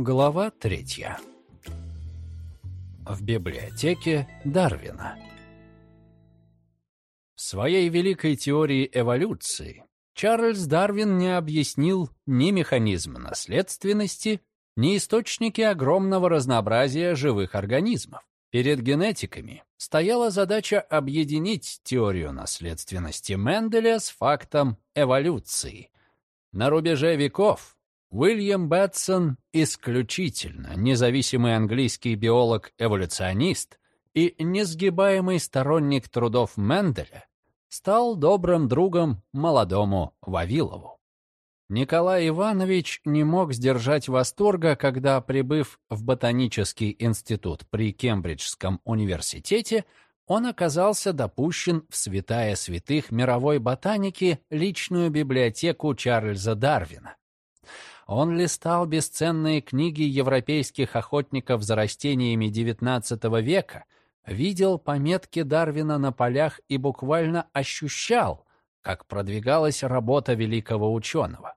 Глава третья. В библиотеке Дарвина. В своей великой теории эволюции Чарльз Дарвин не объяснил ни механизм наследственности, ни источники огромного разнообразия живых организмов. Перед генетиками стояла задача объединить теорию наследственности Менделя с фактом эволюции. На рубеже веков Уильям Бэтсон – исключительно независимый английский биолог-эволюционист и несгибаемый сторонник трудов Менделя, стал добрым другом молодому Вавилову. Николай Иванович не мог сдержать восторга, когда, прибыв в Ботанический институт при Кембриджском университете, он оказался допущен в святая святых мировой ботаники личную библиотеку Чарльза Дарвина. Он листал бесценные книги европейских охотников за растениями XIX века, видел пометки Дарвина на полях и буквально ощущал, как продвигалась работа великого ученого.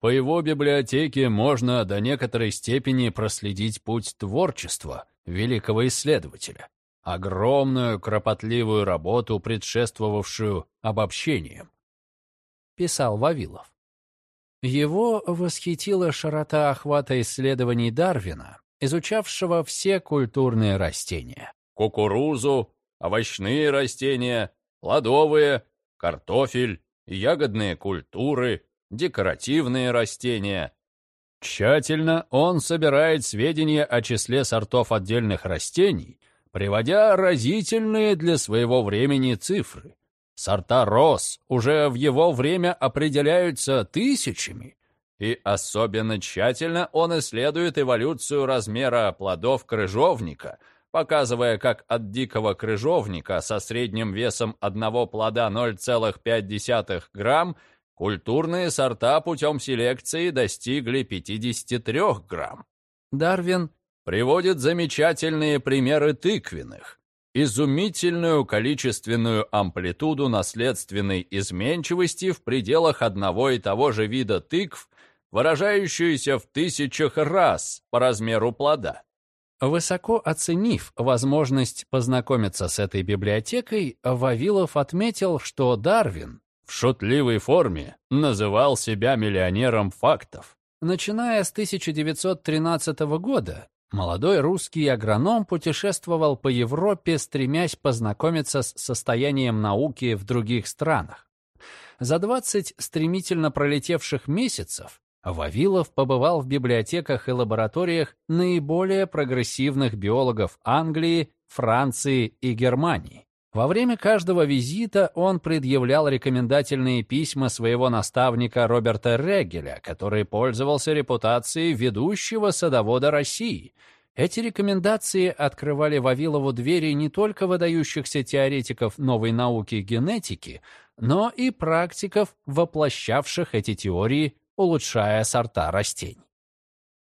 По его библиотеке можно до некоторой степени проследить путь творчества великого исследователя, огромную кропотливую работу, предшествовавшую обобщениям, писал Вавилов. Его восхитила широта охвата исследований Дарвина, изучавшего все культурные растения. Кукурузу, овощные растения, плодовые, картофель, ягодные культуры, декоративные растения. Тщательно он собирает сведения о числе сортов отдельных растений, приводя разительные для своего времени цифры. Сорта роз уже в его время определяются тысячами, и особенно тщательно он исследует эволюцию размера плодов крыжовника, показывая, как от дикого крыжовника со средним весом одного плода 0,5 грамм культурные сорта путем селекции достигли 53 грамм. Дарвин приводит замечательные примеры тыквенных, изумительную количественную амплитуду наследственной изменчивости в пределах одного и того же вида тыкв, выражающуюся в тысячах раз по размеру плода. Высоко оценив возможность познакомиться с этой библиотекой, Вавилов отметил, что Дарвин в шутливой форме называл себя миллионером фактов. Начиная с 1913 года, Молодой русский агроном путешествовал по Европе, стремясь познакомиться с состоянием науки в других странах. За 20 стремительно пролетевших месяцев Вавилов побывал в библиотеках и лабораториях наиболее прогрессивных биологов Англии, Франции и Германии. Во время каждого визита он предъявлял рекомендательные письма своего наставника Роберта Регеля, который пользовался репутацией ведущего садовода России. Эти рекомендации открывали Вавилову двери не только выдающихся теоретиков новой науки генетики, но и практиков, воплощавших эти теории, улучшая сорта растений.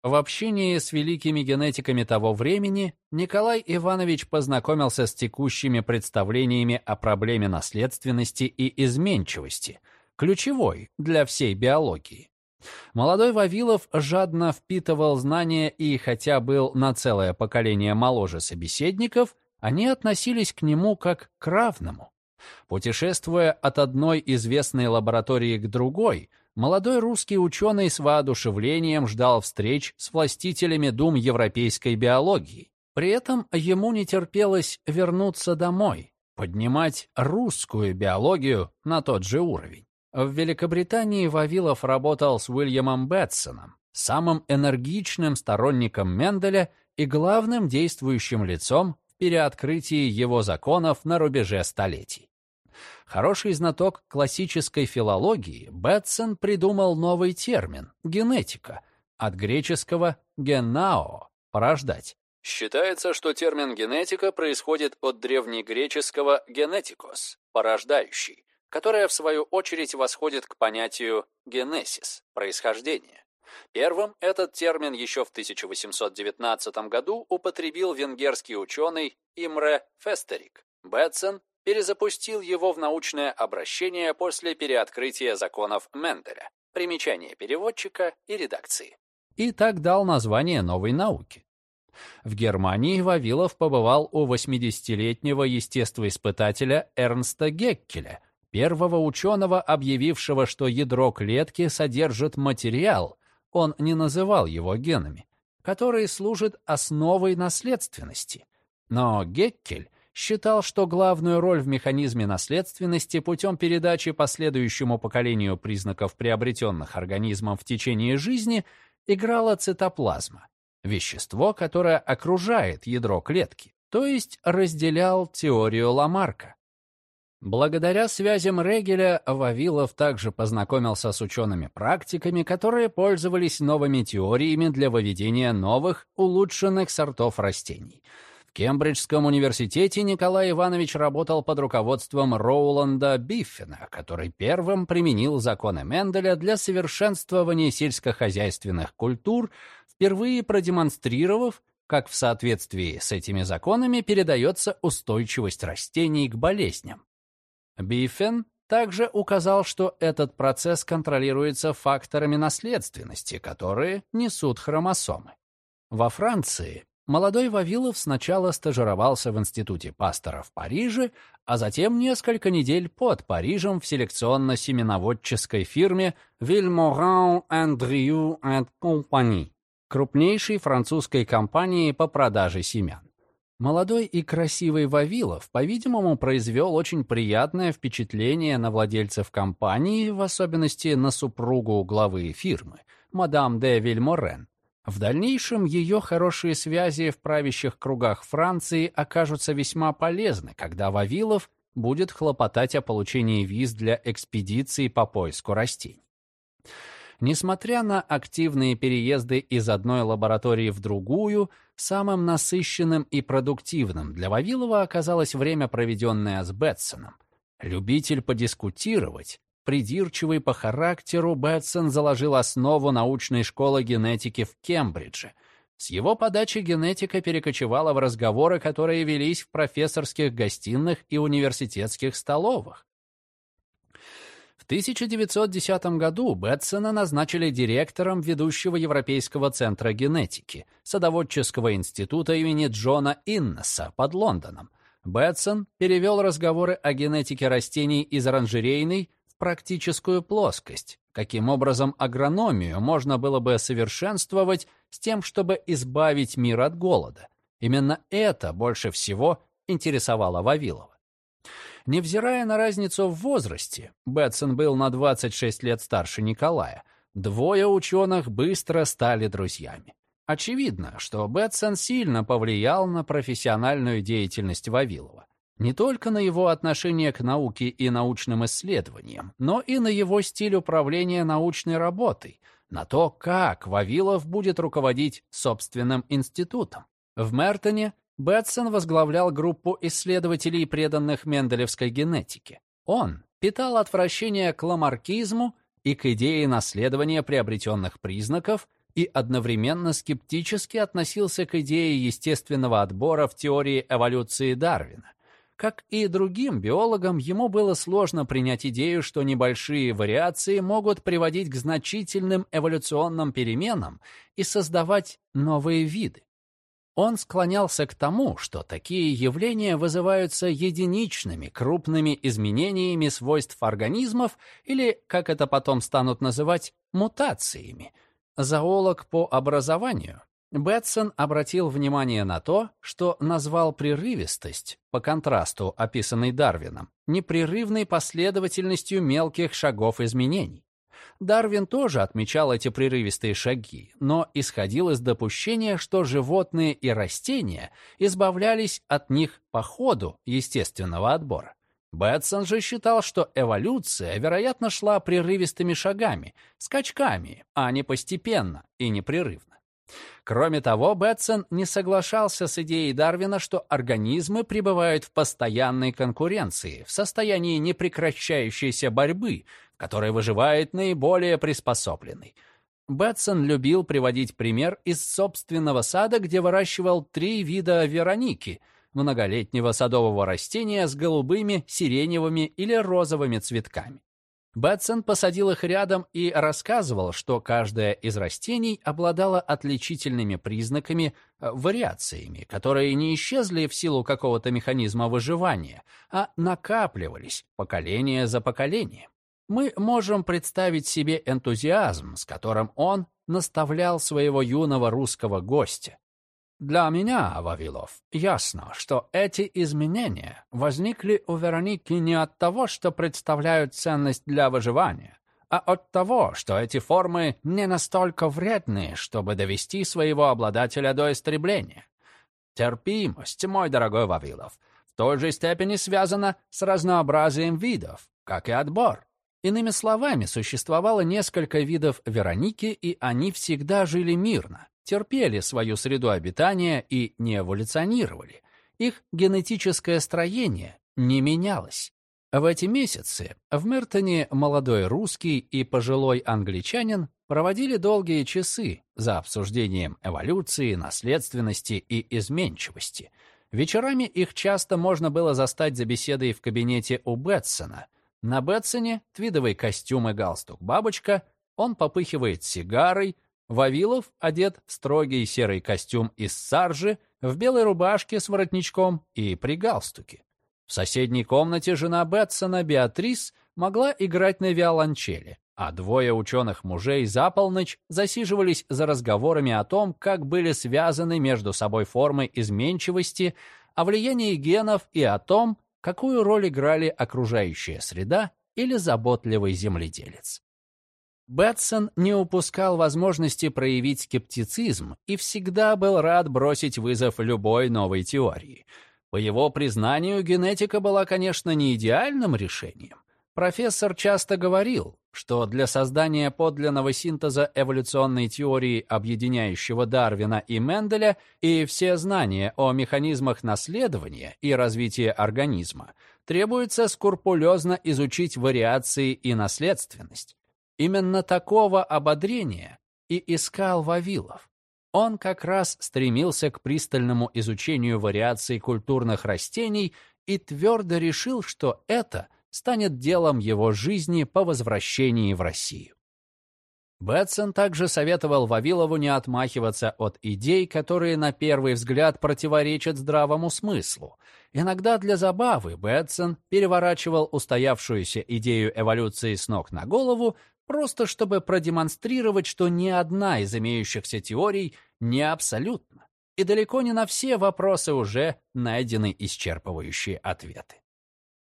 В общении с великими генетиками того времени Николай Иванович познакомился с текущими представлениями о проблеме наследственности и изменчивости, ключевой для всей биологии. Молодой Вавилов жадно впитывал знания и, хотя был на целое поколение моложе собеседников, они относились к нему как к равному. Путешествуя от одной известной лаборатории к другой – молодой русский ученый с воодушевлением ждал встреч с властителями дум европейской биологии. При этом ему не терпелось вернуться домой, поднимать русскую биологию на тот же уровень. В Великобритании Вавилов работал с Уильямом Бетсоном, самым энергичным сторонником Менделя и главным действующим лицом в переоткрытии его законов на рубеже столетий. Хороший знаток классической филологии, Бетсон придумал новый термин – генетика, от греческого «генао» – порождать. Считается, что термин «генетика» происходит от древнегреческого «генетикос» – порождающий, которое в свою очередь восходит к понятию «генесис» – происхождение. Первым этот термин еще в 1819 году употребил венгерский ученый Имре Фестерик. Бетсон перезапустил его в научное обращение после переоткрытия законов Менделя. Примечание переводчика и редакции. и так дал название новой науке. В Германии Вавилов побывал у 80-летнего естествоиспытателя Эрнста Геккеля, первого ученого, объявившего, что ядро клетки содержит материал, он не называл его генами, который служит основой наследственности. Но Геккель считал, что главную роль в механизме наследственности путем передачи последующему поколению признаков приобретенных организмом в течение жизни играла цитоплазма, вещество, которое окружает ядро клетки, то есть разделял теорию Ламарка. Благодаря связям Регеля Вавилов также познакомился с учеными-практиками, которые пользовались новыми теориями для выведения новых, улучшенных сортов растений. Кембриджском университете Николай Иванович работал под руководством Роуланда Биффина, который первым применил законы Менделя для совершенствования сельскохозяйственных культур, впервые продемонстрировав, как в соответствии с этими законами передается устойчивость растений к болезням. Биффен также указал, что этот процесс контролируется факторами наследственности, которые несут хромосомы. Во Франции молодой Вавилов сначала стажировался в Институте Пастора в Париже, а затем несколько недель под Парижем в селекционно-семеноводческой фирме Villemorin Andrieu Compagnie, крупнейшей французской компании по продаже семян. Молодой и красивый Вавилов, по-видимому, произвел очень приятное впечатление на владельцев компании, в особенности на супругу главы фирмы, мадам де Вильморен. В дальнейшем ее хорошие связи в правящих кругах Франции окажутся весьма полезны, когда Вавилов будет хлопотать о получении виз для экспедиции по поиску растений. Несмотря на активные переезды из одной лаборатории в другую, самым насыщенным и продуктивным для Вавилова оказалось время, проведенное с Бетсоном. Любитель подискутировать, придирчивый по характеру, Бетсон заложил основу научной школы генетики в Кембридже. С его подачи генетика перекочевала в разговоры, которые велись в профессорских гостиных и университетских столовых. В 1910 году Бетсона назначили директором ведущего Европейского центра генетики, садоводческого института имени Джона Иннеса под Лондоном. Бетсон перевел разговоры о генетике растений из оранжерейной практическую плоскость. Каким образом агрономию можно было бы совершенствовать с тем, чтобы избавить мир от голода? Именно это больше всего интересовало Вавилова. Невзирая на разницу в возрасте, Бэтсон был на 26 лет старше Николая, двое ученых быстро стали друзьями. Очевидно, что Бэтсон сильно повлиял на профессиональную деятельность Вавилова. Не только на его отношение к науке и научным исследованиям, но и на его стиль управления научной работой, на то, как Вавилов будет руководить собственным институтом. В Мертоне Бэтсон возглавлял группу исследователей, преданных менделевской генетике. Он питал отвращение к ламаркизму и к идее наследования приобретенных признаков и одновременно скептически относился к идее естественного отбора в теории эволюции Дарвина. Как и другим биологам, ему было сложно принять идею, что небольшие вариации могут приводить к значительным эволюционным переменам и создавать новые виды. Он склонялся к тому, что такие явления вызываются единичными крупными изменениями свойств организмов или, как это потом станут называть, мутациями. Зоолог по образованию, Бэтсон обратил внимание на то, что назвал прерывистость, по контрасту описанной Дарвином, непрерывной последовательностью мелких шагов изменений. Дарвин тоже отмечал эти прерывистые шаги, но исходил из допущения, что животные и растения избавлялись от них по ходу естественного отбора. Бэтсон же считал, что эволюция, вероятно, шла прерывистыми шагами, скачками, а не постепенно и непрерывно. Кроме того, Бэтсон не соглашался с идеей Дарвина, что организмы пребывают в постоянной конкуренции, в состоянии непрекращающейся борьбы, в которой выживает наиболее приспособленный. Бэтсон любил приводить пример из собственного сада, где выращивал три вида вероники, многолетнего садового растения с голубыми, сиреневыми или розовыми цветками. Бэтсон посадил их рядом и рассказывал, что каждое из растений обладало отличительными признаками, э, вариациями, которые не исчезли в силу какого-то механизма выживания, а накапливались поколение за поколением. Мы можем представить себе энтузиазм, с которым он наставлял своего юного русского гостя, для меня, Вавилов, ясно, что эти изменения возникли у Вероники не от того, что представляют ценность для выживания, а от того, что эти формы не настолько вредны, чтобы довести своего обладателя до истребления. Терпимость, мой дорогой Вавилов, в той же степени связана с разнообразием видов, как и отбор. Иными словами, существовало несколько видов Вероники, и они всегда жили мирно терпели свою среду обитания и не эволюционировали. Их генетическое строение не менялось. В эти месяцы в Мертоне молодой русский и пожилой англичанин проводили долгие часы за обсуждением эволюции, наследственности и изменчивости. Вечерами их часто можно было застать за беседой в кабинете у Бетсона. На Бетсоне твидовый костюм и галстук-бабочка, он попыхивает сигарой, Вавилов одет в строгий серый костюм из саржи, в белой рубашке с воротничком и при галстуке. В соседней комнате жена Бетсона, Беатрис, могла играть на виолончели, а двое ученых мужей за полночь засиживались за разговорами о том, как были связаны между собой формы изменчивости, о влиянии генов и о том, какую роль играли окружающая среда или заботливый земледелец. Бэтсон не упускал возможности проявить скептицизм и всегда был рад бросить вызов любой новой теории. По его признанию, генетика была, конечно, не идеальным решением. Профессор часто говорил, что для создания подлинного синтеза эволюционной теории, объединяющего Дарвина и Менделя, и все знания о механизмах наследования и развития организма, требуется скрупулезно изучить вариации и наследственность. Именно такого ободрения и искал Вавилов. Он как раз стремился к пристальному изучению вариаций культурных растений и твердо решил, что это станет делом его жизни по возвращении в Россию. Бэтсон также советовал Вавилову не отмахиваться от идей, которые на первый взгляд противоречат здравому смыслу. Иногда для забавы Бэтсон переворачивал устоявшуюся идею эволюции с ног на голову, просто чтобы продемонстрировать, что ни одна из имеющихся теорий не абсолютна, и далеко не на все вопросы уже найдены исчерпывающие ответы.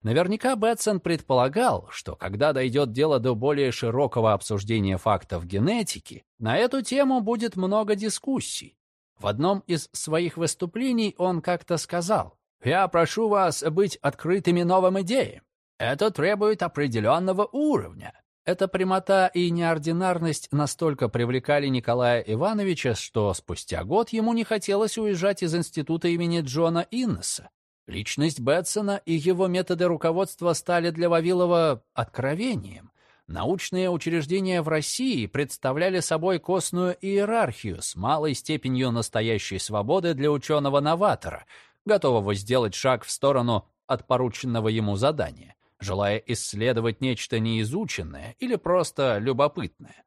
Наверняка Бэтсон предполагал, что когда дойдет дело до более широкого обсуждения фактов генетики, на эту тему будет много дискуссий. В одном из своих выступлений он как-то сказал, «Я прошу вас быть открытыми новым идеям. Это требует определенного уровня. Эта прямота и неординарность настолько привлекали Николая Ивановича, что спустя год ему не хотелось уезжать из института имени Джона Иннеса. Личность Бетсона и его методы руководства стали для Вавилова откровением. Научные учреждения в России представляли собой костную иерархию с малой степенью настоящей свободы для ученого-новатора, готового сделать шаг в сторону от порученного ему задания желая исследовать нечто неизученное или просто любопытное.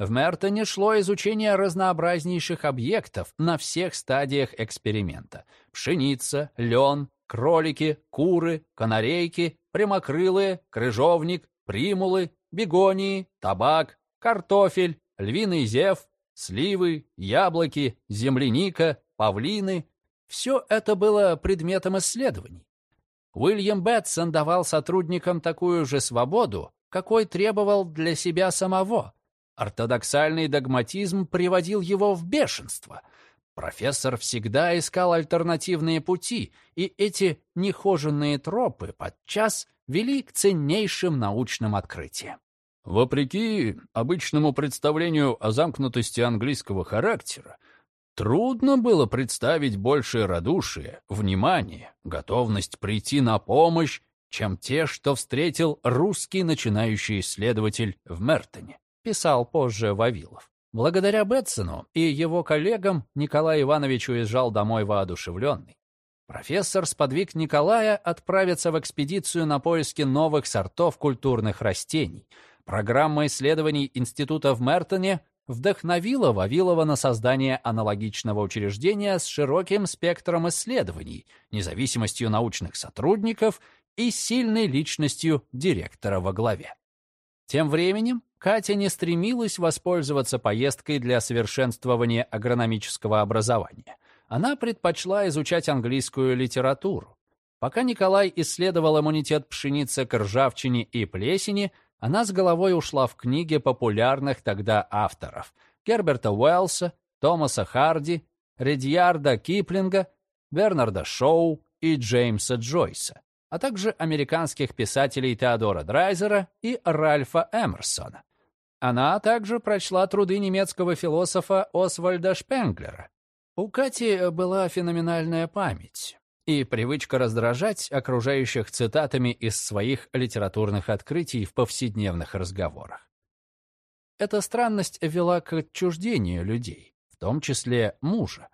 В Мертоне шло изучение разнообразнейших объектов на всех стадиях эксперимента. Пшеница, лен, кролики, куры, канарейки, прямокрылые, крыжовник, примулы, бегонии, табак, картофель, львиный зев, сливы, яблоки, земляника, павлины. Все это было предметом исследований. Уильям Бэтсон давал сотрудникам такую же свободу, какой требовал для себя самого. Ортодоксальный догматизм приводил его в бешенство. Профессор всегда искал альтернативные пути, и эти нехоженные тропы подчас вели к ценнейшим научным открытиям. Вопреки обычному представлению о замкнутости английского характера, Трудно было представить большее радушие, внимание, готовность прийти на помощь, чем те, что встретил русский начинающий исследователь в Мертоне, писал позже Вавилов. Благодаря Бетсону и его коллегам Николай Иванович уезжал домой воодушевленный. профессор сподвиг Николая отправиться в экспедицию на поиски новых сортов культурных растений. Программа исследований института в Мертоне вдохновила Вавилова на создание аналогичного учреждения с широким спектром исследований, независимостью научных сотрудников и сильной личностью директора во главе. Тем временем Катя не стремилась воспользоваться поездкой для совершенствования агрономического образования. Она предпочла изучать английскую литературу. Пока Николай исследовал иммунитет пшеницы к ржавчине и плесени, она с головой ушла в книги популярных тогда авторов Герберта Уэллса, Томаса Харди, Редьярда Киплинга, Бернарда Шоу и Джеймса Джойса, а также американских писателей Теодора Драйзера и Ральфа Эмерсона. Она также прочла труды немецкого философа Освальда Шпенглера. У Кати была феноменальная память и привычка раздражать окружающих цитатами из своих литературных открытий в повседневных разговорах. Эта странность вела к отчуждению людей, в том числе мужа.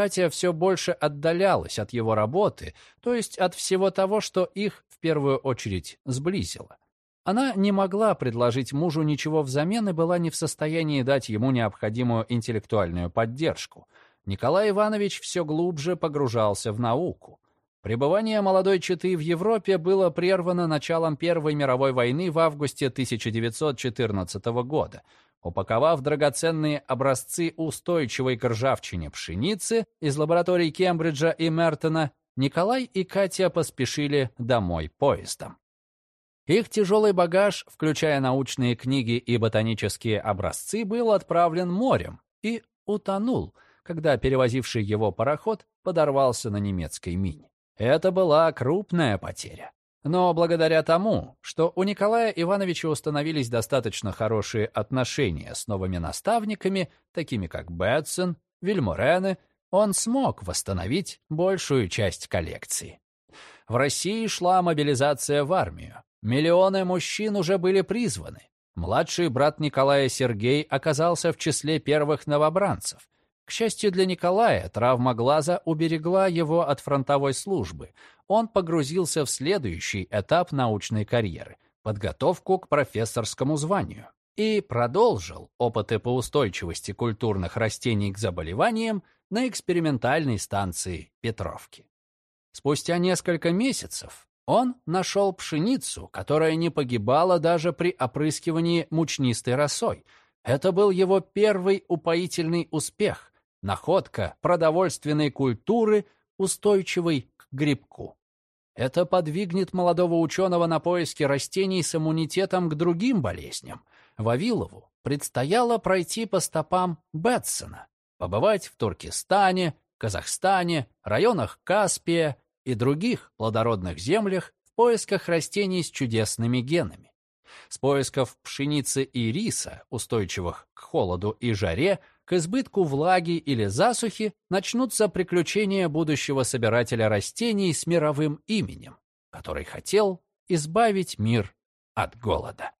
Катя все больше отдалялась от его работы, то есть от всего того, что их в первую очередь сблизило. Она не могла предложить мужу ничего взамен и была не в состоянии дать ему необходимую интеллектуальную поддержку — Николай Иванович все глубже погружался в науку. Пребывание молодой четы в Европе было прервано началом Первой мировой войны в августе 1914 года. Упаковав драгоценные образцы устойчивой к ржавчине пшеницы из лабораторий Кембриджа и Мертона, Николай и Катя поспешили домой поездом. Их тяжелый багаж, включая научные книги и ботанические образцы, был отправлен морем и утонул – когда перевозивший его пароход подорвался на немецкой мине. Это была крупная потеря. Но благодаря тому, что у Николая Ивановича установились достаточно хорошие отношения с новыми наставниками, такими как Бетсон, Вильморене, он смог восстановить большую часть коллекции. В России шла мобилизация в армию. Миллионы мужчин уже были призваны. Младший брат Николая Сергей оказался в числе первых новобранцев. К счастью для Николая, травма глаза уберегла его от фронтовой службы. Он погрузился в следующий этап научной карьеры — подготовку к профессорскому званию. И продолжил опыты по устойчивости культурных растений к заболеваниям на экспериментальной станции Петровки. Спустя несколько месяцев он нашел пшеницу, которая не погибала даже при опрыскивании мучнистой росой. Это был его первый упоительный успех, находка продовольственной культуры, устойчивой к грибку. Это подвигнет молодого ученого на поиски растений с иммунитетом к другим болезням. Вавилову предстояло пройти по стопам Бетсона, побывать в Туркестане, Казахстане, районах Каспия и других плодородных землях в поисках растений с чудесными генами. С поисков пшеницы и риса, устойчивых к холоду и жаре, к избытку влаги или засухи начнутся приключения будущего собирателя растений с мировым именем, который хотел избавить мир от голода.